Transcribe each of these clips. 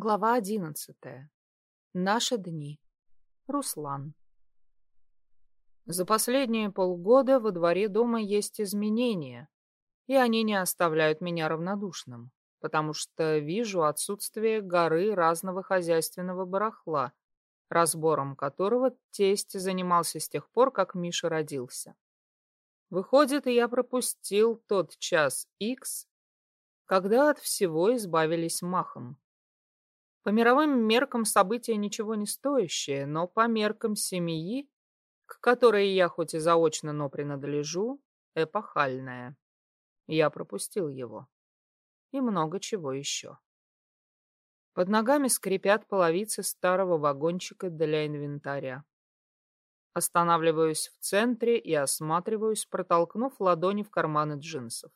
Глава одиннадцатая. Наши дни. Руслан. За последние полгода во дворе дома есть изменения, и они не оставляют меня равнодушным, потому что вижу отсутствие горы разного хозяйственного барахла, разбором которого тесть занимался с тех пор, как Миша родился. Выходит, я пропустил тот час Икс, когда от всего избавились махом. По мировым меркам события ничего не стоящее, но по меркам семьи, к которой я хоть и заочно, но принадлежу, эпохальное. Я пропустил его. И много чего еще. Под ногами скрипят половицы старого вагончика для инвентаря. Останавливаюсь в центре и осматриваюсь, протолкнув ладони в карманы джинсов.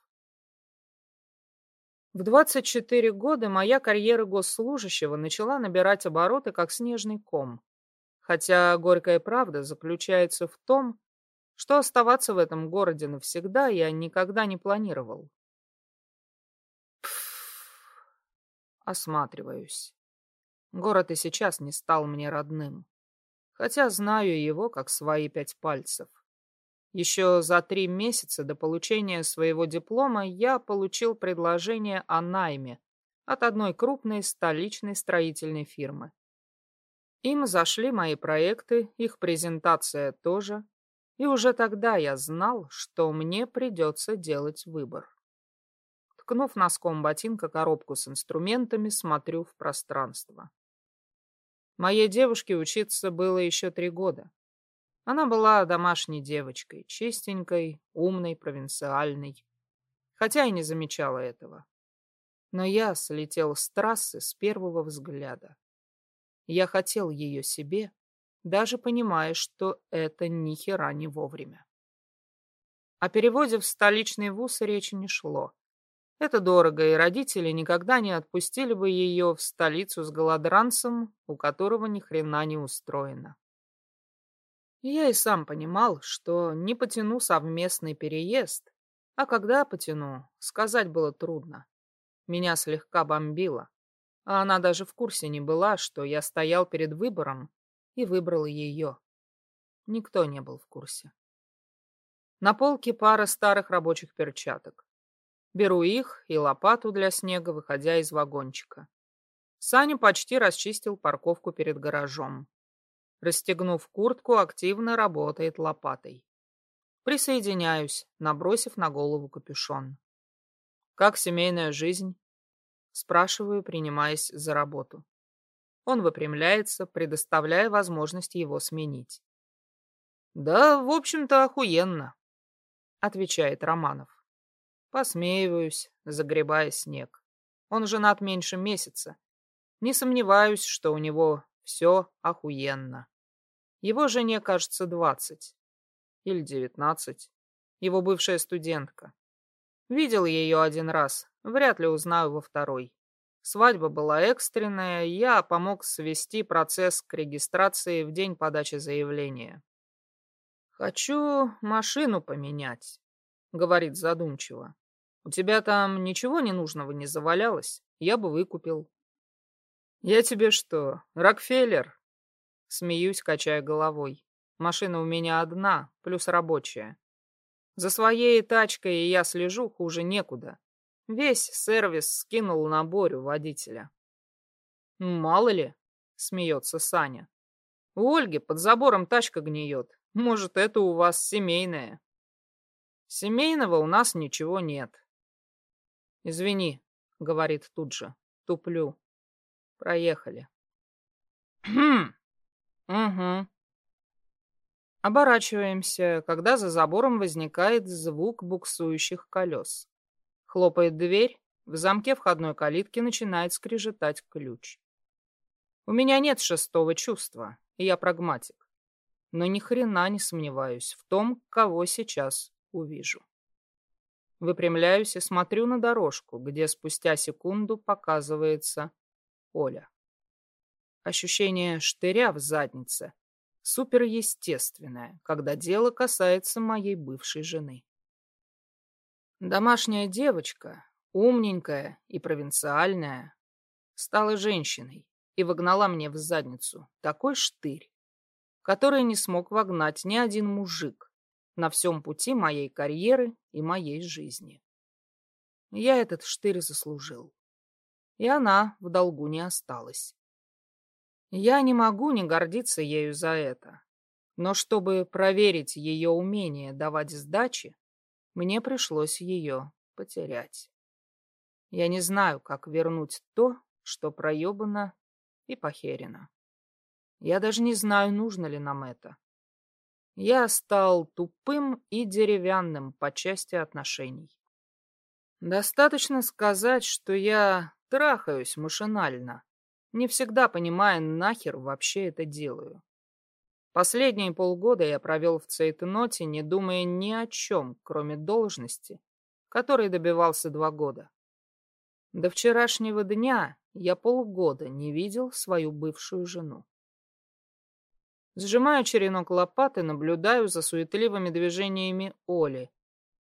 В 24 года моя карьера госслужащего начала набирать обороты как снежный ком. Хотя горькая правда заключается в том, что оставаться в этом городе навсегда я никогда не планировал. Пфф, осматриваюсь. Город и сейчас не стал мне родным, хотя знаю его как свои пять пальцев. Еще за три месяца до получения своего диплома я получил предложение о найме от одной крупной столичной строительной фирмы. Им зашли мои проекты, их презентация тоже, и уже тогда я знал, что мне придется делать выбор. Ткнув носком ботинка коробку с инструментами, смотрю в пространство. Моей девушке учиться было еще три года. Она была домашней девочкой, чистенькой, умной, провинциальной. Хотя и не замечала этого. Но я слетел с трассы с первого взгляда. Я хотел ее себе, даже понимая, что это ни хера не вовремя. О переводе в столичный вуз речи не шло. Это дорого, и родители никогда не отпустили бы ее в столицу с голодранцем, у которого ни хрена не устроено. Я и сам понимал, что не потяну совместный переезд, а когда потяну, сказать было трудно. Меня слегка бомбило, а она даже в курсе не была, что я стоял перед выбором и выбрал ее. Никто не был в курсе. На полке пара старых рабочих перчаток. Беру их и лопату для снега, выходя из вагончика. Саня почти расчистил парковку перед гаражом. Расстегнув куртку, активно работает лопатой. Присоединяюсь, набросив на голову капюшон. «Как семейная жизнь?» Спрашиваю, принимаясь за работу. Он выпрямляется, предоставляя возможность его сменить. «Да, в общем-то, охуенно», — отвечает Романов. Посмеиваюсь, загребая снег. Он женат меньше месяца. Не сомневаюсь, что у него все охуенно. Его жене, кажется, двадцать. Или девятнадцать. Его бывшая студентка. Видел ее один раз, вряд ли узнаю во второй. Свадьба была экстренная, я помог свести процесс к регистрации в день подачи заявления. «Хочу машину поменять», — говорит задумчиво. «У тебя там ничего ненужного не завалялось? Я бы выкупил». «Я тебе что, Рокфеллер?» Смеюсь, качая головой. Машина у меня одна, плюс рабочая. За своей тачкой я слежу хуже некуда. Весь сервис скинул на Борю водителя. «Мало ли», — смеется Саня. «У Ольги под забором тачка гниет. Может, это у вас семейное?» «Семейного у нас ничего нет». «Извини», — говорит тут же. Туплю. «Проехали». «Хм!» Угу. Оборачиваемся, когда за забором возникает звук буксующих колес. Хлопает дверь, в замке входной калитки начинает скрежетать ключ. У меня нет шестого чувства, и я прагматик. Но ни хрена не сомневаюсь в том, кого сейчас увижу. Выпрямляюсь и смотрю на дорожку, где спустя секунду показывается Оля. Ощущение штыря в заднице суперестественное, когда дело касается моей бывшей жены. Домашняя девочка, умненькая и провинциальная, стала женщиной и вогнала мне в задницу такой штырь, который не смог вогнать ни один мужик на всем пути моей карьеры и моей жизни. Я этот штырь заслужил. И она в долгу не осталась. Я не могу не гордиться ею за это. Но чтобы проверить ее умение давать сдачи, мне пришлось ее потерять. Я не знаю, как вернуть то, что проебано и похерено. Я даже не знаю, нужно ли нам это. Я стал тупым и деревянным по части отношений. Достаточно сказать, что я трахаюсь машинально, не всегда понимая, нахер вообще это делаю. Последние полгода я провел в цейтноте, не думая ни о чем, кроме должности, которой добивался два года. До вчерашнего дня я полгода не видел свою бывшую жену. Сжимаю черенок лопаты, наблюдаю за суетливыми движениями Оли.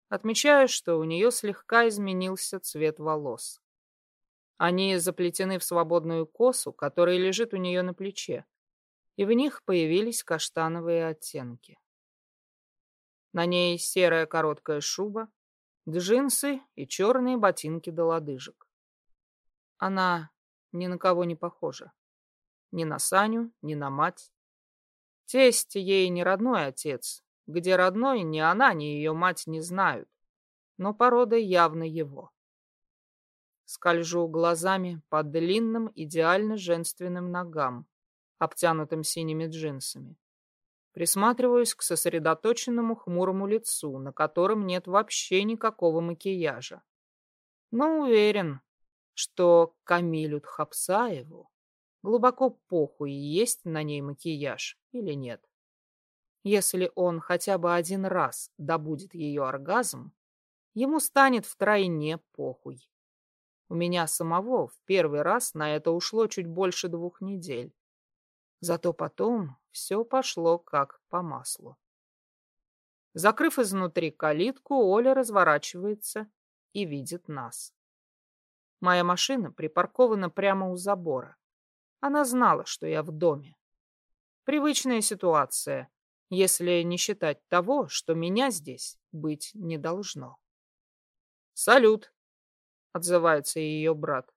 Отмечаю, что у нее слегка изменился цвет волос. Они заплетены в свободную косу, которая лежит у нее на плече, и в них появились каштановые оттенки. На ней серая короткая шуба, джинсы и черные ботинки до лодыжек. Она ни на кого не похожа. Ни на Саню, ни на мать. Тесть ей не родной отец. Где родной, ни она, ни ее мать не знают. Но порода явно его. Скольжу глазами по длинным, идеально женственным ногам, обтянутым синими джинсами. Присматриваюсь к сосредоточенному хмурому лицу, на котором нет вообще никакого макияжа. Но уверен, что Камилю Тхапсаеву глубоко похуй, есть на ней макияж или нет. Если он хотя бы один раз добудет ее оргазм, ему станет втройне похуй. У меня самого в первый раз на это ушло чуть больше двух недель. Зато потом все пошло как по маслу. Закрыв изнутри калитку, Оля разворачивается и видит нас. Моя машина припаркована прямо у забора. Она знала, что я в доме. Привычная ситуация, если не считать того, что меня здесь быть не должно. «Салют!» Отзывается ее брат.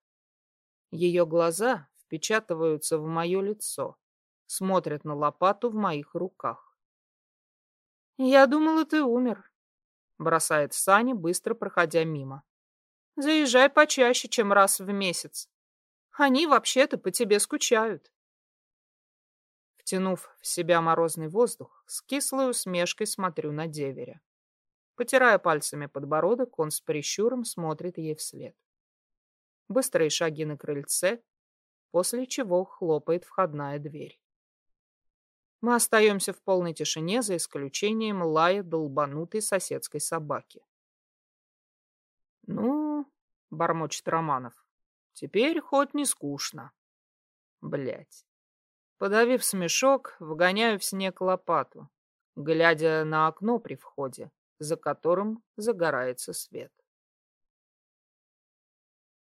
Ее глаза впечатываются в мое лицо, смотрят на лопату в моих руках. «Я думала, ты умер», — бросает Саня, быстро проходя мимо. «Заезжай почаще, чем раз в месяц. Они вообще-то по тебе скучают». Втянув в себя морозный воздух, с кислой усмешкой смотрю на деверя. Потирая пальцами подбородок, он с прищуром смотрит ей вслед. Быстрые шаги на крыльце, после чего хлопает входная дверь. Мы остаемся в полной тишине, за исключением лая долбанутой соседской собаки. «Ну, — бормочет Романов, — теперь хоть не скучно. Блять. Подавив смешок, вгоняю в снег лопату, глядя на окно при входе за которым загорается свет.